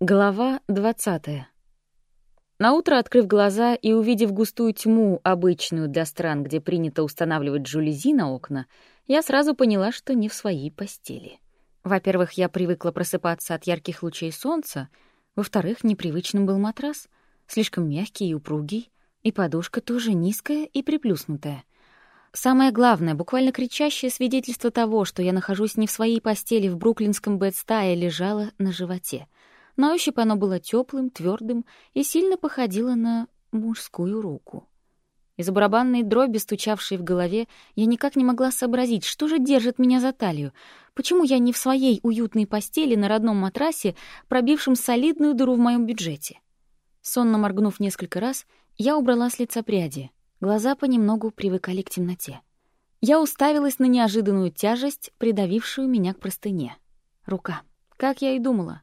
Глава 20. Наутро, открыв глаза и увидев густую тьму, обычную для стран, где принято устанавливать жулези на окна, я сразу поняла, что не в своей постели. Во-первых, я привыкла просыпаться от ярких лучей солнца, во-вторых, непривычным был матрас, слишком мягкий и упругий, и подушка тоже низкая и приплюснутая. Самое главное, буквально кричащее свидетельство того, что я нахожусь не в своей постели в бруклинском бэдстае, лежало на животе — на ощупь оно было теплым, твердым и сильно походило на мужскую руку. Из-за барабанной дроби, стучавшей в голове, я никак не могла сообразить, что же держит меня за талию, почему я не в своей уютной постели на родном матрасе, пробившем солидную дыру в моем бюджете. Сонно моргнув несколько раз, я убрала с лица пряди. Глаза понемногу привыкали к темноте. Я уставилась на неожиданную тяжесть, придавившую меня к простыне. Рука. Как я и думала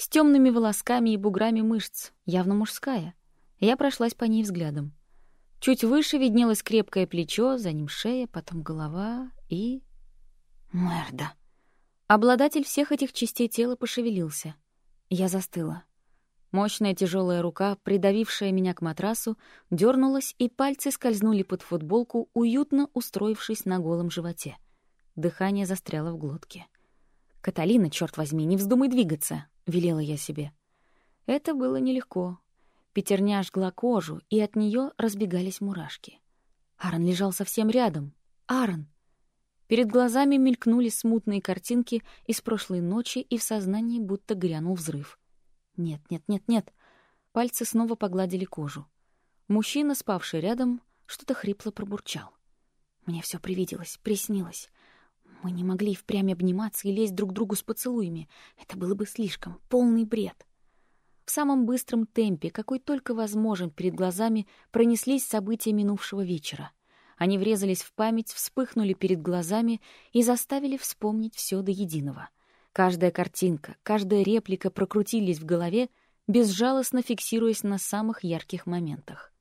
с темными волосками и буграми мышц, явно мужская. Я прошлась по ней взглядом. Чуть выше виднелось крепкое плечо, за ним шея, потом голова и... Мерда. Обладатель всех этих частей тела пошевелился. Я застыла. Мощная тяжелая рука, придавившая меня к матрасу, дернулась, и пальцы скользнули под футболку, уютно устроившись на голом животе. Дыхание застряло в глотке. «Каталина, черт возьми, не вздумай двигаться!» — велела я себе. Это было нелегко. Пятерня жгла кожу, и от нее разбегались мурашки. Аарон лежал совсем рядом. Аарон! Перед глазами мелькнули смутные картинки из прошлой ночи, и в сознании будто грянул взрыв. Нет, нет, нет, нет. Пальцы снова погладили кожу. Мужчина, спавший рядом, что-то хрипло пробурчал. Мне все привиделось, приснилось. Мы не могли впрямь обниматься и лезть друг другу с поцелуями. Это было бы слишком, полный бред. В самом быстром темпе, какой только возможен, перед глазами пронеслись события минувшего вечера. Они врезались в память, вспыхнули перед глазами и заставили вспомнить все до единого. Каждая картинка, каждая реплика прокрутились в голове, безжалостно фиксируясь на самых ярких моментах.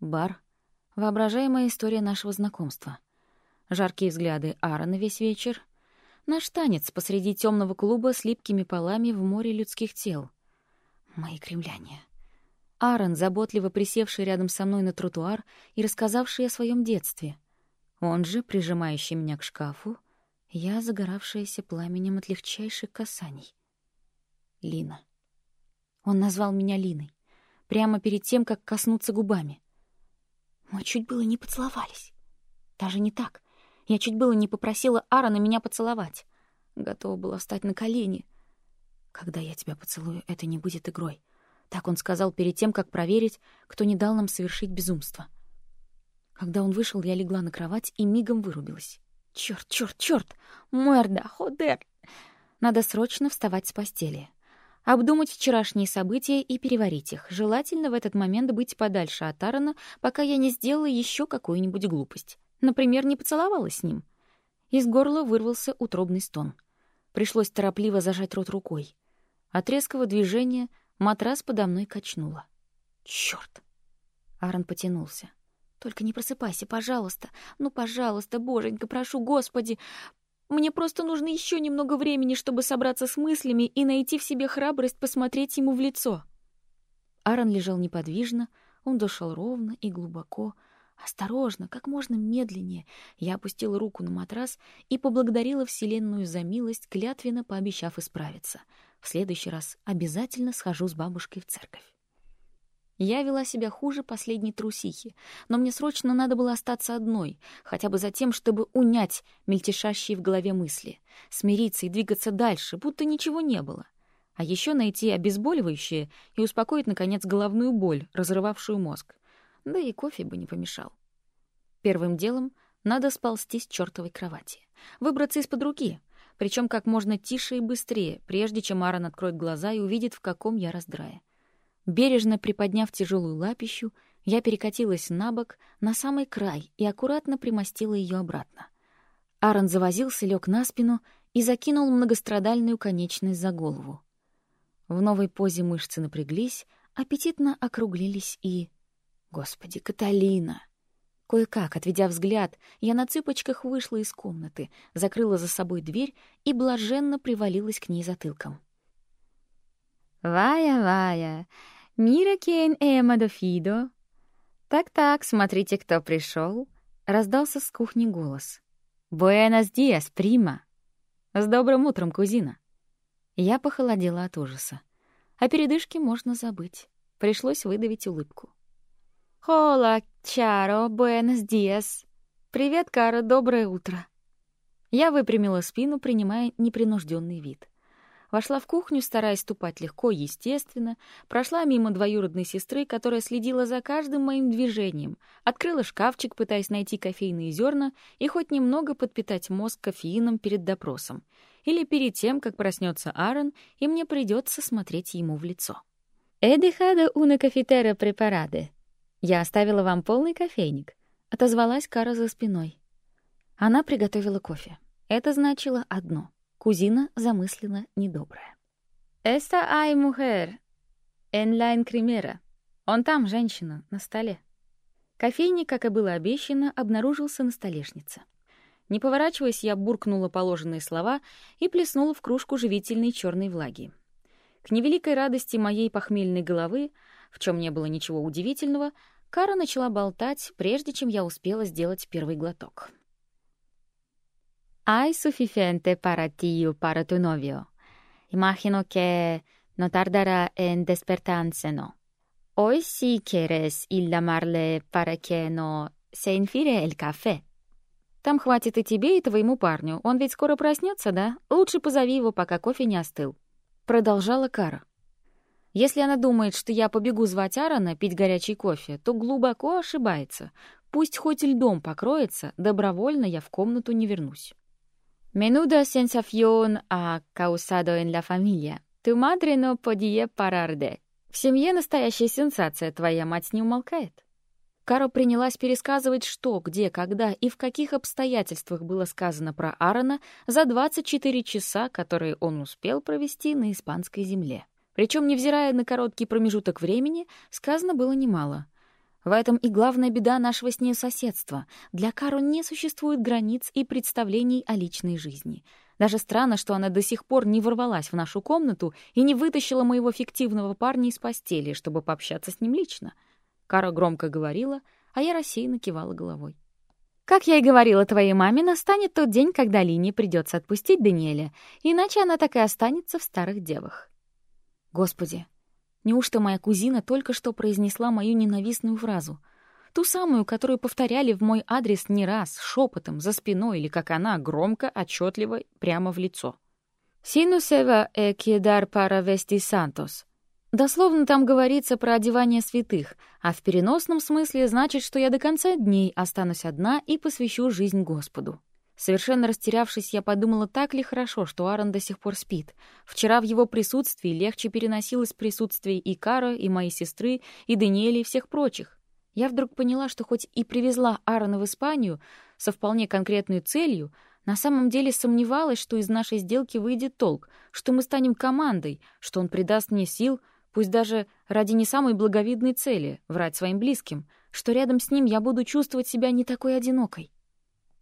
Бар — воображаемая история нашего знакомства — жаркие взгляды Аарона весь вечер, наш танец посреди темного клуба с липкими полами в море людских тел. Мои кремляне. Аарон, заботливо присевший рядом со мной на тротуар и рассказавший о своем детстве. Он же, прижимающий меня к шкафу, я, загоравшаяся пламенем от легчайших касаний. Лина. Он назвал меня Линой, прямо перед тем, как коснуться губами. Мы чуть было не поцеловались. Даже не так. Я чуть было не попросила Аарона меня поцеловать. Готова была встать на колени. «Когда я тебя поцелую, это не будет игрой», — так он сказал перед тем, как проверить, кто не дал нам совершить безумство. Когда он вышел, я легла на кровать и мигом вырубилась. Черт, черт, черт! Мэрда, ходер! Надо срочно вставать с постели. Обдумать вчерашние события и переварить их. Желательно в этот момент быть подальше от Аарона, пока я не сделала еще какую-нибудь глупость. Например, не поцеловалась с ним. Из горла вырвался утробный стон. Пришлось торопливо зажать рот рукой. От резкого движения матрас подо мной качнуло. Чёрт! Аарон потянулся. «Только не просыпайся, пожалуйста. Ну, пожалуйста, боженька, прошу, Господи. Мне просто нужно еще немного времени, чтобы собраться с мыслями и найти в себе храбрость посмотреть ему в лицо». Аарон лежал неподвижно, он дышал ровно и глубоко, Осторожно, как можно медленнее, я опустила руку на матрас и поблагодарила Вселенную за милость, клятвенно пообещав исправиться. В следующий раз обязательно схожу с бабушкой в церковь. Я вела себя хуже последней трусихи, но мне срочно надо было остаться одной, хотя бы за тем, чтобы унять мельтешащие в голове мысли, смириться и двигаться дальше, будто ничего не было. А еще найти обезболивающее и успокоить, наконец, головную боль, разрывавшую мозг да и кофе бы не помешал. Первым делом надо сползти с чертовой кровати, выбраться из-под руки, причем как можно тише и быстрее, прежде чем Аарон откроет глаза и увидит, в каком я раздрае. Бережно приподняв тяжелую лапищу, я перекатилась на бок, на самый край и аккуратно примостила ее обратно. Аарон завозился, лег на спину и закинул многострадальную конечность за голову. В новой позе мышцы напряглись, аппетитно округлились и Господи, Каталина! Кое-как, отведя взгляд, я на цыпочках вышла из комнаты, закрыла за собой дверь и блаженно привалилась к ней затылком. «Вая, Вая, мира кен эма дофидо?» «Так-так, смотрите, кто пришел. раздался с кухни голос. «Буэнос диас, прима!» «С добрым утром, кузина!» Я похолодела от ужаса. О передышке можно забыть. Пришлось выдавить улыбку. «Хола, чаро, буэнос диас!» «Привет, Кара, доброе утро!» Я выпрямила спину, принимая непринужденный вид. Вошла в кухню, стараясь ступать легко, естественно, прошла мимо двоюродной сестры, которая следила за каждым моим движением, открыла шкафчик, пытаясь найти кофейные зерна и хоть немного подпитать мозг кофеином перед допросом, или перед тем, как проснется Аарон, и мне придется смотреть ему в лицо. «Эдихада уна кафетера препараде». «Я оставила вам полный кофейник», — отозвалась Кара за спиной. Она приготовила кофе. Это значило одно — Кузина замыслила недоброе. «Эста ай мухер, la encrimera». «Он там, женщина, на столе». Кофейник, как и было обещано, обнаружился на столешнице. Не поворачиваясь, я буркнула положенные слова и плеснула в кружку живительной черной влаги. К невеликой радости моей похмельной головы, в чем не было ничего удивительного, Кара начала болтать, прежде чем я успела сделать первый глоток. ¿Hay suficiente para ti para tu novio? Imagino que no tardará en despertarse, ¿no? Hoy sí quieres ir llamarle para que no se enfríe el café. Там хватит и тебе, и твоему парню. Он ведь скоро проснется, да? Лучше позови его, пока кофе не остыл. Продолжала Кара. Если она думает, что я побегу звать Аарона пить горячий кофе, то глубоко ошибается. Пусть хоть льдом покроется, добровольно я в комнату не вернусь. Menuda sensación ha causado en la familia. Tu madre no podía parar de. В семье настоящая сенсация, твоя мать не умолкает. Каро принялась пересказывать, что, где, когда и в каких обстоятельствах было сказано про Аарона за 24 часа, которые он успел провести на испанской земле. Причем, невзирая на короткий промежуток времени, сказано было немало. В этом и главная беда нашего с ней соседства. Для Кару не существует границ и представлений о личной жизни. Даже странно, что она до сих пор не ворвалась в нашу комнату и не вытащила моего фиктивного парня из постели, чтобы пообщаться с ним лично. Кара громко говорила, а я рассеянно кивала головой. Как я и говорила твоей маме, настанет тот день, когда Лине придется отпустить Даниэля, иначе она так и останется в старых девах. Господи, Неужто моя кузина только что произнесла мою ненавистную фразу? Ту самую, которую повторяли в мой адрес не раз, шепотом, за спиной или, как она, громко, отчетливо, прямо в лицо. «Синусева э кедар пара вести сантос». Дословно там говорится про одевание святых, а в переносном смысле значит, что я до конца дней останусь одна и посвящу жизнь Господу. Совершенно растерявшись, я подумала, так ли хорошо, что Аарон до сих пор спит. Вчера в его присутствии легче переносилось присутствие и Кара, и моей сестры, и Даниэля, и всех прочих. Я вдруг поняла, что хоть и привезла Аарона в Испанию со вполне конкретной целью, на самом деле сомневалась, что из нашей сделки выйдет толк, что мы станем командой, что он придаст мне сил, пусть даже ради не самой благовидной цели — врать своим близким, что рядом с ним я буду чувствовать себя не такой одинокой.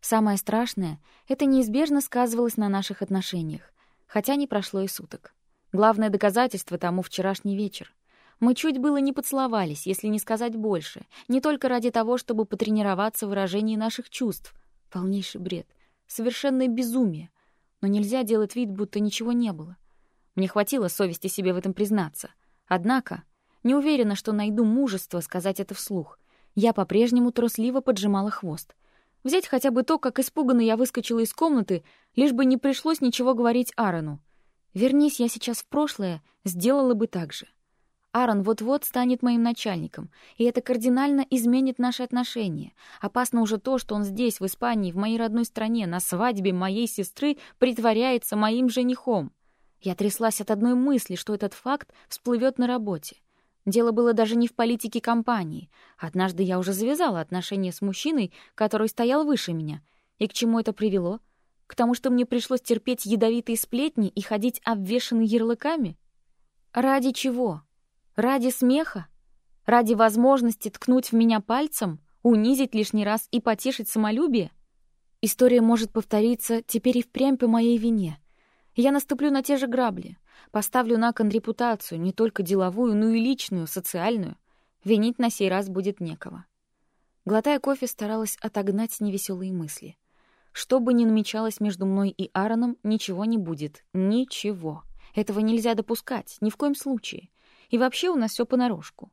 Самое страшное — это неизбежно сказывалось на наших отношениях, хотя не прошло и суток. Главное доказательство тому вчерашний вечер. Мы чуть было не поцеловались, если не сказать больше, не только ради того, чтобы потренироваться в выражении наших чувств. Полнейший бред, совершенное безумие. Но нельзя делать вид, будто ничего не было. Мне хватило совести себе в этом признаться. Однако, не уверена, что найду мужество сказать это вслух. Я по-прежнему трусливо поджимала хвост — Взять хотя бы то, как испуганно я выскочила из комнаты, лишь бы не пришлось ничего говорить Аарону. Вернись я сейчас в прошлое, сделала бы так же. Аарон вот-вот станет моим начальником, и это кардинально изменит наши отношения. Опасно уже то, что он здесь, в Испании, в моей родной стране, на свадьбе моей сестры притворяется моим женихом. Я тряслась от одной мысли, что этот факт всплывет на работе. Дело было даже не в политике компании. Однажды я уже завязала отношения с мужчиной, который стоял выше меня. И к чему это привело? К тому, что мне пришлось терпеть ядовитые сплетни и ходить обвешанной ярлыками? Ради чего? Ради смеха? Ради возможности ткнуть в меня пальцем, унизить лишний раз и потешить самолюбие? История может повториться теперь и впрямь по моей вине. Я наступлю на те же грабли, поставлю на кон репутацию, не только деловую, но и личную, социальную. Винить на сей раз будет некого. Глотая кофе, старалась отогнать невеселые мысли. Что бы ни намечалось между мной и Аароном, ничего не будет. Ничего. Этого нельзя допускать, ни в коем случае. И вообще у нас все понарошку.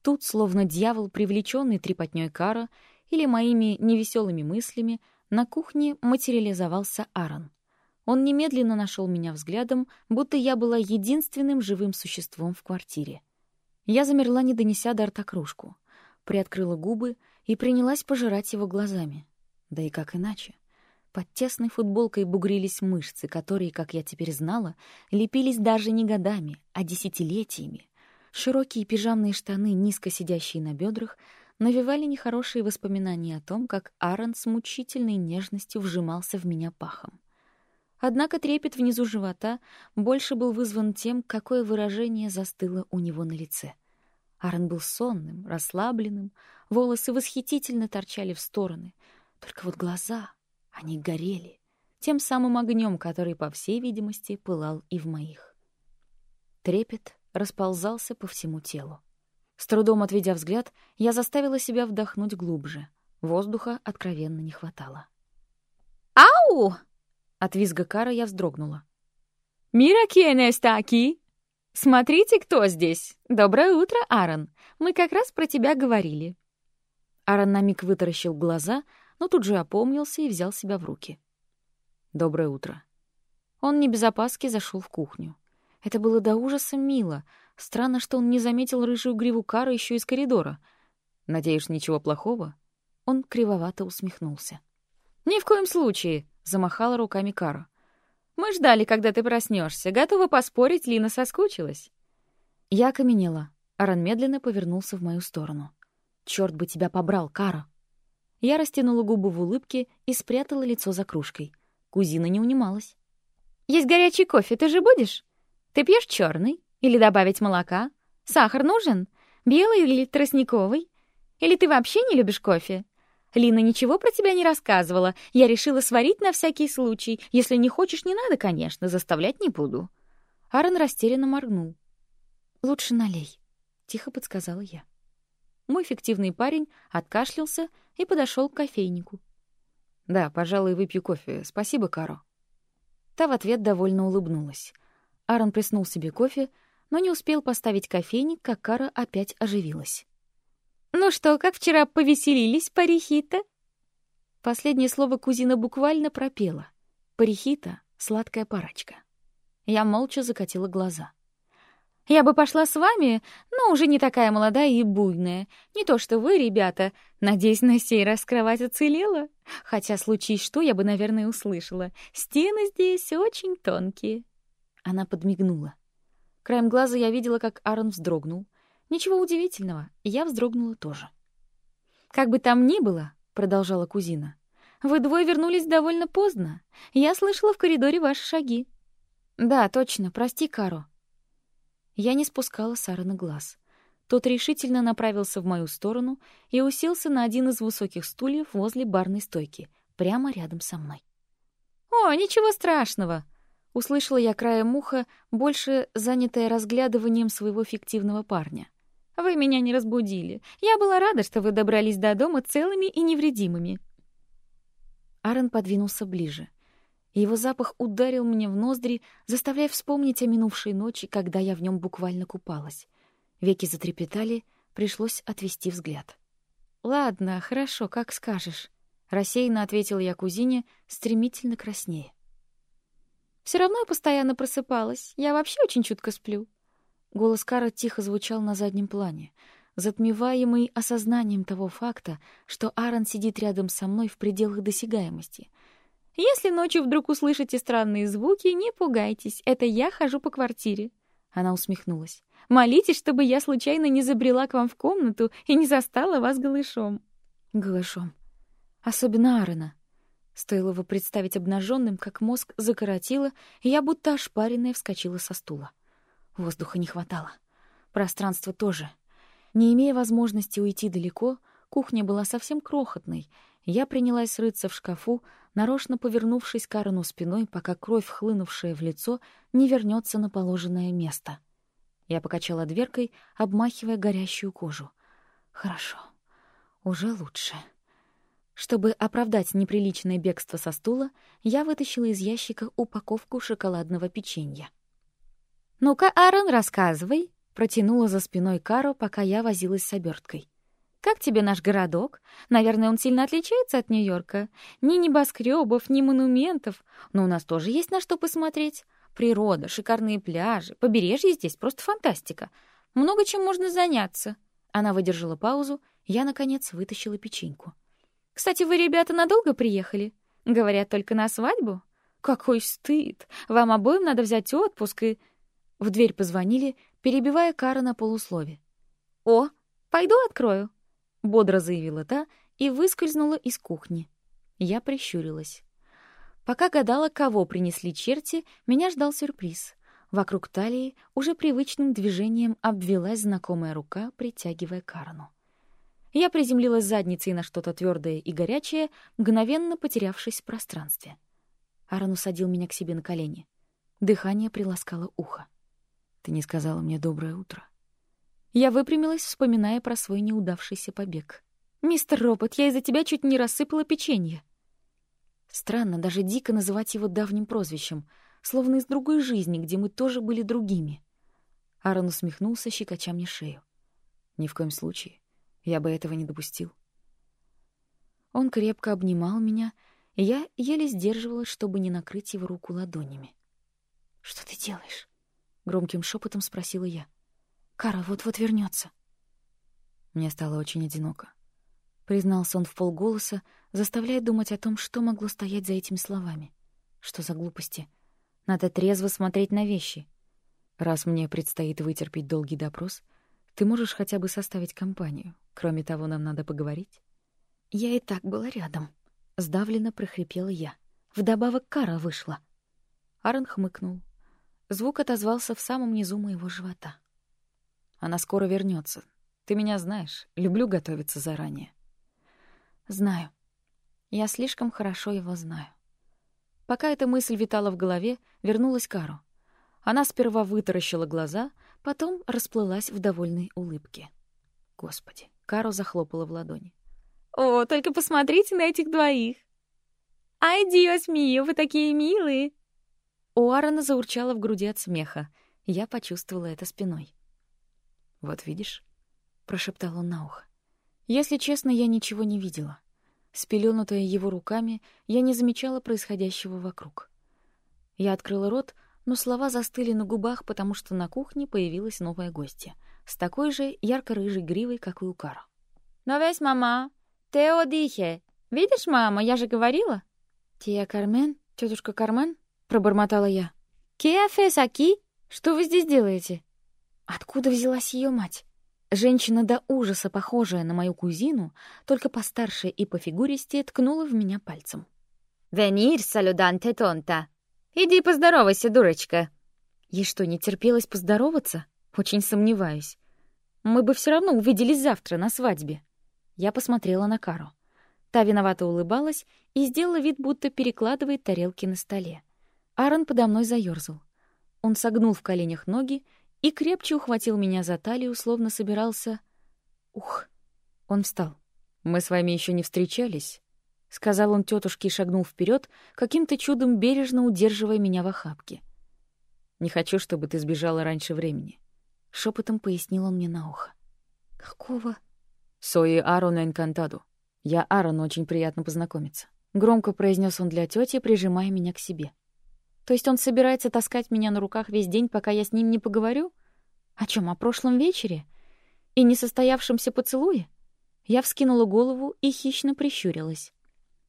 Тут, словно дьявол, привлеченный трепотнёй Кара или моими невеселыми мыслями, на кухне материализовался Аарон. Он немедленно нашел меня взглядом, будто я была единственным живым существом в квартире. Я замерла, не донеся до рта кружку, приоткрыла губы и принялась пожирать его глазами. Да и как иначе? Под тесной футболкой бугрились мышцы, которые, как я теперь знала, лепились даже не годами, а десятилетиями. Широкие пижамные штаны, низко сидящие на бедрах, навевали нехорошие воспоминания о том, как Аарон с мучительной нежностью вжимался в меня пахом. Однако трепет внизу живота больше был вызван тем, какое выражение застыло у него на лице. Аарон был сонным, расслабленным, волосы восхитительно торчали в стороны. Только вот глаза, они горели тем самым огнем, который, по всей видимости, пылал и в моих. Трепет расползался по всему телу. С трудом отведя взгляд, я заставила себя вдохнуть глубже. Воздуха откровенно не хватало. «Ау!» От визга Кара я вздрогнула. «Мира таки! Смотрите, кто здесь! Доброе утро, Аарон! Мы как раз про тебя говорили!» Аарон на миг вытаращил глаза, но тут же опомнился и взял себя в руки. «Доброе утро!» Он не без опаски зашел в кухню. Это было до ужаса мило. Странно, что он не заметил рыжую гриву Кара еще из коридора. «Надеюсь, ничего плохого?» Он кривовато усмехнулся. «Ни в коем случае!» — замахала руками Кара. «Мы ждали, когда ты проснешься. Готова поспорить, Лина соскучилась». Я окаменела. Аран медленно повернулся в мою сторону. «Чёрт бы тебя побрал, Кара!» Я растянула губы в улыбке и спрятала лицо за кружкой. Кузина не унималась. «Есть горячий кофе, ты же будешь?» Ты пьешь черный? Или добавить молока? Сахар нужен? Белый или тростниковый? Или ты вообще не любишь кофе? Лина ничего про тебя не рассказывала. Я решила сварить на всякий случай. Если не хочешь, не надо, конечно, заставлять не буду. Аарон растерянно моргнул. «Лучше налей», — тихо подсказала я. Мой фиктивный парень откашлялся и подошел к кофейнику. «Да, пожалуй, выпью кофе. Спасибо, Каро». Та в ответ довольно улыбнулась. Аарон приснул себе кофе, но не успел поставить кофейник, как Кара опять оживилась. «Ну что, как вчера повеселились, парихита?» Последнее слово кузина буквально пропела. «Парихита — сладкая парочка». Я молча закатила глаза. «Я бы пошла с вами, но уже не такая молодая и буйная. Не то что вы, ребята. Надеюсь, на сей раз кровать уцелела. Хотя, случись что, я бы, наверное, услышала. Стены здесь очень тонкие». Она подмигнула. Краем глаза я видела, как Аарон вздрогнул. Ничего удивительного, я вздрогнула тоже. «Как бы там ни было», — продолжала кузина, — «вы двое вернулись довольно поздно. Я слышала в коридоре ваши шаги». «Да, точно, прости, Каро». Я не спускала с Аарона глаз. Тот решительно направился в мою сторону и уселся на один из высоких стульев возле барной стойки, прямо рядом со мной. «О, ничего страшного!» Услышала я краем уха, больше занятая разглядыванием своего фиктивного парня. «Вы меня не разбудили. Я была рада, что вы добрались до дома целыми и невредимыми». Аарон подвинулся ближе. Его запах ударил мне в ноздри, заставляя вспомнить о минувшей ночи, когда я в нем буквально купалась. Веки затрепетали, пришлось отвести взгляд. «Ладно, хорошо, как скажешь», — рассеянно ответил я кузине, стремительно краснее. Все равно я постоянно просыпалась. Я вообще очень чутко сплю. Голос Кара тихо звучал на заднем плане, затмеваемый осознанием того факта, что Аарон сидит рядом со мной в пределах досягаемости. Если ночью вдруг услышите странные звуки, не пугайтесь, это я хожу по квартире. Она усмехнулась. Молитесь, чтобы я случайно не забрела к вам в комнату и не застала вас голышом. Голышом. Особенно Аарона. Стоило его представить обнаженным, как мозг закоротило, и я будто ошпаренная вскочила со стула. Воздуха не хватало. Пространства тоже. Не имея возможности уйти далеко, кухня была совсем крохотной. Я принялась рыться в шкафу, нарочно повернувшись к Аарону спиной, пока кровь, хлынувшая в лицо, не вернется на положенное место. Я покачала дверкой, обмахивая горящую кожу. Хорошо. Уже лучше. Чтобы оправдать неприличное бегство со стула, я вытащила из ящика упаковку шоколадного печенья. «Ну-ка, Аарон, рассказывай», — протянула за спиной Каро, пока я возилась с оберткой. «Как тебе наш городок? Наверное, он сильно отличается от Нью-Йорка. Ни небоскребов, ни монументов. Но у нас тоже есть на что посмотреть. Природа, шикарные пляжи, побережье здесь просто фантастика. Много чем можно заняться». Она выдержала паузу, я, наконец, вытащила печеньку. «Кстати, вы, ребята, надолго приехали? Говорят, только на свадьбу? Какой стыд! Вам обоим надо взять отпуск и...» В дверь позвонили, перебивая Кара на полуслове. «О, пойду открою», — бодро заявила та и выскользнула из кухни. Я прищурилась. Пока гадала, кого принесли черти, меня ждал сюрприз. Вокруг талии уже привычным движением обвелась знакомая рука, притягивая Карну. Я приземлилась задницей на что-то твердое и горячее, мгновенно потерявшись в пространстве. Аарон усадил меня к себе на колени. Дыхание приласкало ухо. «Ты не сказала мне доброе утро». Я выпрямилась, вспоминая про свой неудавшийся побег. «Мистер Робот, я из-за тебя чуть не рассыпала печенье». Странно даже дико называть его давним прозвищем, словно из другой жизни, где мы тоже были другими. Аарон усмехнулся, щекоча мне шею. «Ни в коем случае. Я бы этого не допустил. Он крепко обнимал меня, и я еле сдерживалась, чтобы не накрыть его руку ладонями. «Что ты делаешь?» — громким шепотом спросила я. «Кара вот-вот вернется. Мне стало очень одиноко. Признался он в полголоса, заставляя думать о том, что могло стоять за этими словами. Что за глупости? Надо трезво смотреть на вещи. Раз мне предстоит вытерпеть долгий допрос, ты можешь хотя бы составить компанию. Кроме того, нам надо поговорить. Я и так была рядом. Сдавленно прохрипела я. Вдобавок Кара вышла. Аарон хмыкнул. Звук отозвался в самом низу моего живота. Она скоро вернется. Ты меня знаешь. Люблю готовиться заранее. Знаю. Я слишком хорошо его знаю. Пока эта мысль витала в голове, вернулась Кару. Она сперва вытаращила глаза, потом расплылась в довольной улыбке. Господи, Каро захлопала в ладони. «О, только посмотрите на этих двоих! Ай, диос мио, вы такие милые!» У Аарона заурчало в груди от смеха. Я почувствовала это спиной. «Вот видишь?» — прошептал он на ухо. Если честно, я ничего не видела. Спелёнутая его руками, я не замечала происходящего вокруг. Я открыла рот, но слова застыли на губах, потому что на кухне появилась новая гостья — с такой же ярко-рыжей гривой, как и у Кара. «Но весь мама! Тео дихе! Видишь, мама, я же говорила!» «Тия Кармен? Тетушка Кармен?» — пробормотала я. «Кеафес аки? Что вы здесь делаете?» Откуда взялась ее мать? Женщина до ужаса похожая на мою кузину, только постарше и по фигуристе, ткнула в меня пальцем. «Венир, салюданте тонта! Иди поздоровайся, дурочка!» Ей что, не терпелось поздороваться? Очень сомневаюсь. Мы бы все равно увиделись завтра на свадьбе. Я посмотрела на Кару. Та виновато улыбалась и сделала вид, будто перекладывает тарелки на столе. Аарон подо мной заёрзал. Он согнул в коленях ноги и крепче ухватил меня за талию, словно собирался... Ух! Он встал. «Мы с вами еще не встречались», — сказал он тетушке и шагнул вперед, каким-то чудом бережно удерживая меня в охапке. «Не хочу, чтобы ты сбежала раньше времени. Шепотом пояснил он мне на ухо. «Какого?» «Сои Аарон Энкантаду. Я Аарон, очень приятно познакомиться». Громко произнес он для тети, прижимая меня к себе. «То есть он собирается таскать меня на руках весь день, пока я с ним не поговорю? О чем? О прошлом вечере? И несостоявшемся поцелуе?» Я вскинула голову и хищно прищурилась.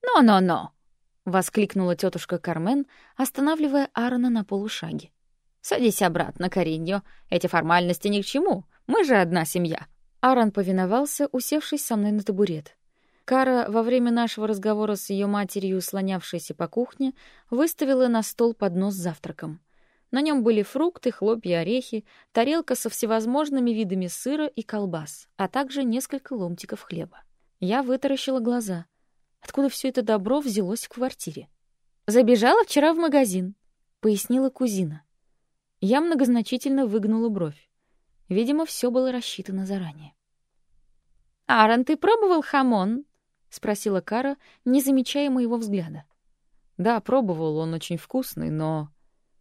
«Но-но-но!» — воскликнула тетушка Кармен, останавливая Аарона на полушаге. «Садись обратно, Кариньо. Эти формальности ни к чему. Мы же одна семья». Аарон повиновался, усевшись со мной на табурет. Кара во время нашего разговора с ее матерью, слонявшейся по кухне, выставила на стол поднос с завтраком. На нем были фрукты, хлопья, орехи, тарелка со всевозможными видами сыра и колбас, а также несколько ломтиков хлеба. Я вытаращила глаза. Откуда все это добро взялось в квартире? Забежала вчера в магазин, пояснила кузина. Я многозначительно выгнула бровь. Видимо, все было рассчитано заранее. «Аарон, ты пробовал хамон?» — спросила Кара, не замечая моего взгляда. «Да, пробовал, он очень вкусный, но...»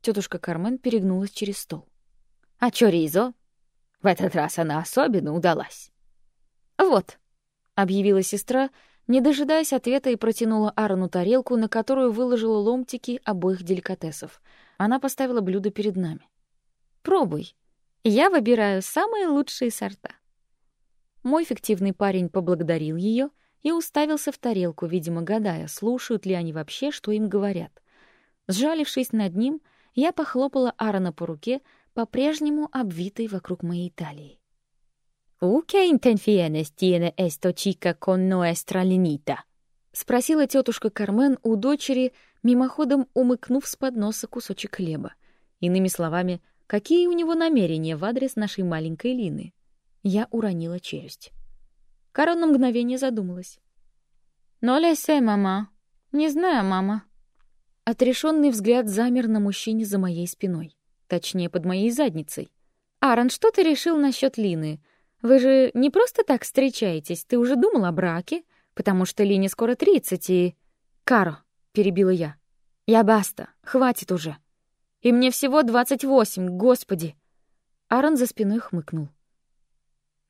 Тетушка Кармен перегнулась через стол. «А чоризо? В этот раз она особенно удалась». «Вот», — объявила сестра, не дожидаясь ответа и протянула Аарону тарелку, на которую выложила ломтики обоих деликатесов. Она поставила блюдо перед нами. «Пробуй. Я выбираю самые лучшие сорта». Мой фиктивный парень поблагодарил ее и уставился в тарелку, видимо, гадая, слушают ли они вообще, что им говорят. Сжалившись над ним, я похлопала Аарона по руке, по-прежнему обвитой вокруг моей талии. «У que intenciones tiene esto chica con nuestra ленита?» — спросила тетушка Кармен у дочери, мимоходом умыкнув с подноса кусочек хлеба. Иными словами, какие у него намерения в адрес нашей маленькой Лины? Я уронила челюсть. Карен на мгновение задумалась. «Но лесе, мама. Не знаю, мама». Отрешенный взгляд замер на мужчине за моей спиной. Точнее, под моей задницей. «Аарон, что ты решил насчет Лины? Вы же не просто так встречаетесь, ты уже думал о браке? Потому что Лине скоро тридцать и...» «Каро», — перебила я. «Я баста, хватит уже. И мне всего двадцать восемь, господи!» Аарон за спиной хмыкнул.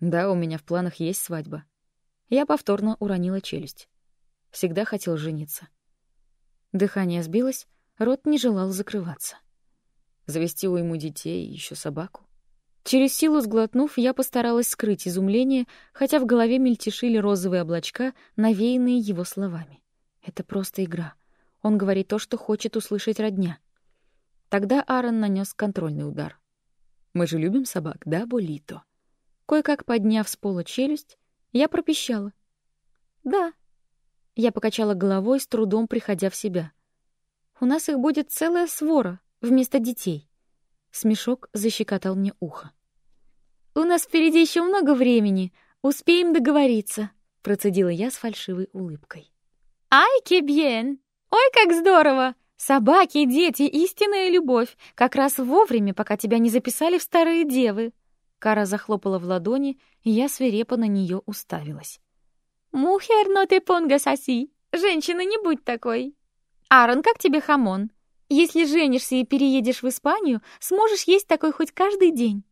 Да, у меня в планах есть свадьба. Я повторно уронила челюсть. Всегда хотел жениться. Дыхание сбилось, рот не желал закрываться. Завести уйму детей и еще собаку. Через силу сглотнув, я постаралась скрыть изумление, хотя в голове мельтешили розовые облачка, навеянные его словами. Это просто игра. Он говорит то, что хочет услышать родня. Тогда Аарон нанес контрольный удар. «Мы же любим собак, да, Болито?» Кое-как подняв с пола челюсть, я пропищала. «Да». Я покачала головой, с трудом приходя в себя. «У нас их будет целая свора вместо детей». Смешок защекотал мне ухо. «У нас впереди еще много времени. Успеем договориться», — процедила я с фальшивой улыбкой. «Ай, кебьен! Ой, как здорово! Собаки, дети, истинная любовь! Как раз вовремя, пока тебя не записали в старые девы!» Кара захлопала в ладони, и я свирепо на нее уставилась. «Мухер но те понгас аси! Женщина, не будь такой!» «Аарон, как тебе хамон? Если женишься и переедешь в Испанию, сможешь есть такой хоть каждый день».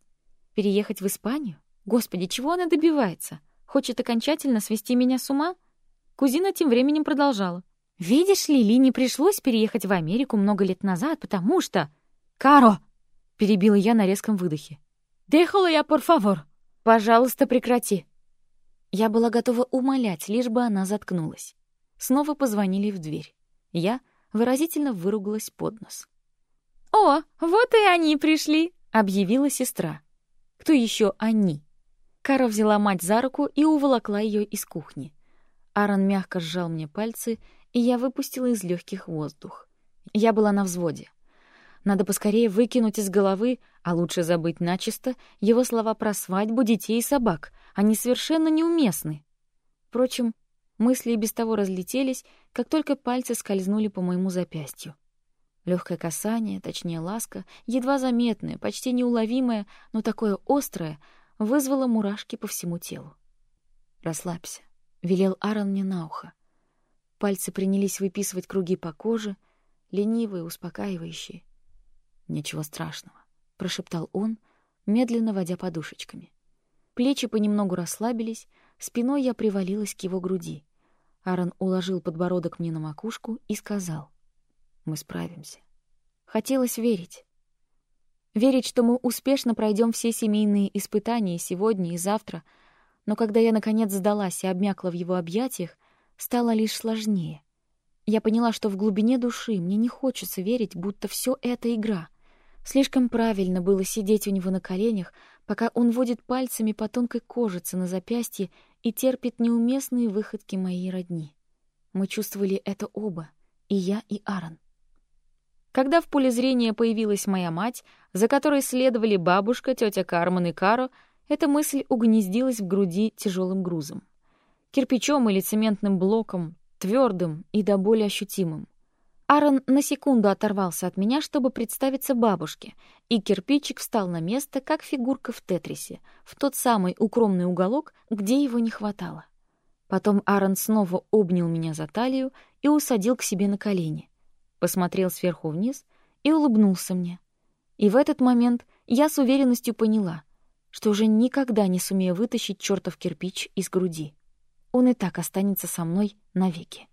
«Переехать в Испанию? Господи, чего она добивается? Хочет окончательно свести меня с ума?» Кузина тем временем продолжала. «Видишь ли, Ли не пришлось переехать в Америку много лет назад, потому что...» «Каро!» — перебила я на резком выдохе. «Déjalo я, por favor!» «Пожалуйста, прекрати!» Я была готова умолять, лишь бы она заткнулась. Снова позвонили в дверь. Я выразительно выругалась под нос. «О, вот и они пришли!» — объявила сестра. «Кто еще они?» Кара взяла мать за руку и уволокла ее из кухни. Аарон мягко сжал мне пальцы, и я выпустила из легких воздух. Я была на взводе. Надо поскорее выкинуть из головы, а лучше забыть начисто, его слова про свадьбу, детей и собак. Они совершенно неуместны. Впрочем, мысли и без того разлетелись, как только пальцы скользнули по моему запястью. Легкое касание, точнее ласка, едва заметное, почти неуловимое, но такое острое, вызвало мурашки по всему телу. «Расслабься», — велел Аарон мне на ухо. Пальцы принялись выписывать круги по коже, ленивые, успокаивающие. «Ничего страшного», — прошептал он, медленно водя подушечками. Плечи понемногу расслабились, спиной я привалилась к его груди. Аарон уложил подбородок мне на макушку и сказал, «Мы справимся». Хотелось верить. Верить, что мы успешно пройдем все семейные испытания сегодня и завтра, но когда я, наконец, сдалась и обмякла в его объятиях, стало лишь сложнее. Я поняла, что в глубине души мне не хочется верить, будто все это игра. Слишком правильно было сидеть у него на коленях, пока он водит пальцами по тонкой кожице на запястье и терпит неуместные выходки моей родни. Мы чувствовали это оба, и я, и Аарон. Когда в поле зрения появилась моя мать, за которой следовали бабушка, тетя Кармен и Каро, эта мысль угнездилась в груди тяжелым грузом. Кирпичом или цементным блоком твердым и до боли ощутимым. Аарон на секунду оторвался от меня, чтобы представиться бабушке, и кирпичик встал на место, как фигурка в тетрисе, в тот самый укромный уголок, где его не хватало. Потом Аарон снова обнял меня за талию и усадил к себе на колени, посмотрел сверху вниз и улыбнулся мне. И в этот момент я с уверенностью поняла, что уже никогда не сумею вытащить чертов кирпич из груди. Он и так останется со мной навеки.